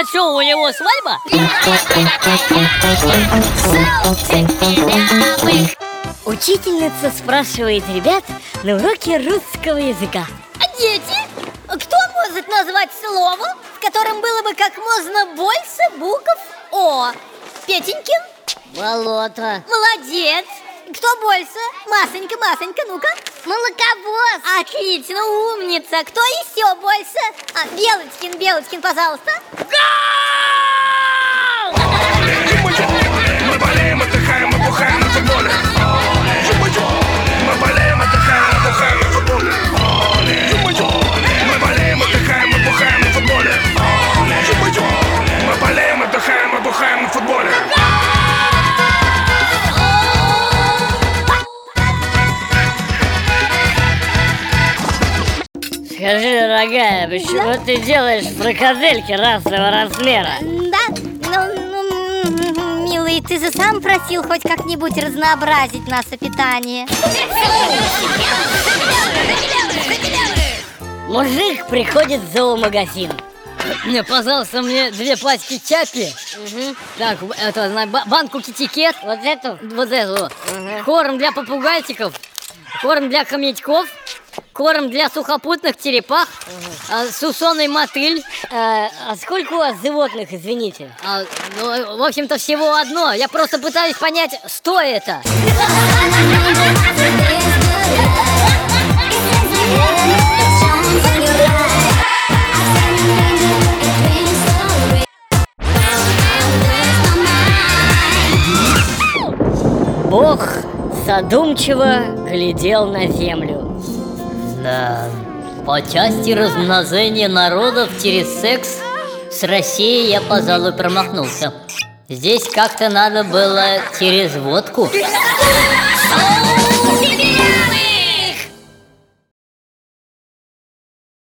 А что, у него свадьба? Учительница спрашивает ребят на уроке русского языка. Дети, кто может назвать слово, в котором было бы как можно больше букв О? Петенькин? Болото Молодец! Кто больше? Масонька, Масонька, ну-ка Молоковоз Отлично, умница! Кто еще больше? А, Белочкин, Белочкин, пожалуйста Мы Скажи, дорогая, почему ты делаешь фрикадельки разного размера? Да, ну, ну, милый, ты же сам просил хоть как-нибудь разнообразить наше питание Мужик приходит в зоомагазин. Не, пожалуйста, мне две пачки чапи. Так, это, ба- банку китикет. Вот эту Вот эту. вот. Корм для попугайчиков. Корм для хомячков. Корм для сухопутных черепах. а, сушеный мотыль. а, а сколько у вас животных, извините? А, ну, в общем-то, всего одно. Я просто пытаюсь понять, что это. Бог задумчиво глядел на землю. Да, по части размножения народов через секс с Россией я, пожалуй, промахнулся. Здесь как-то надо было через водку.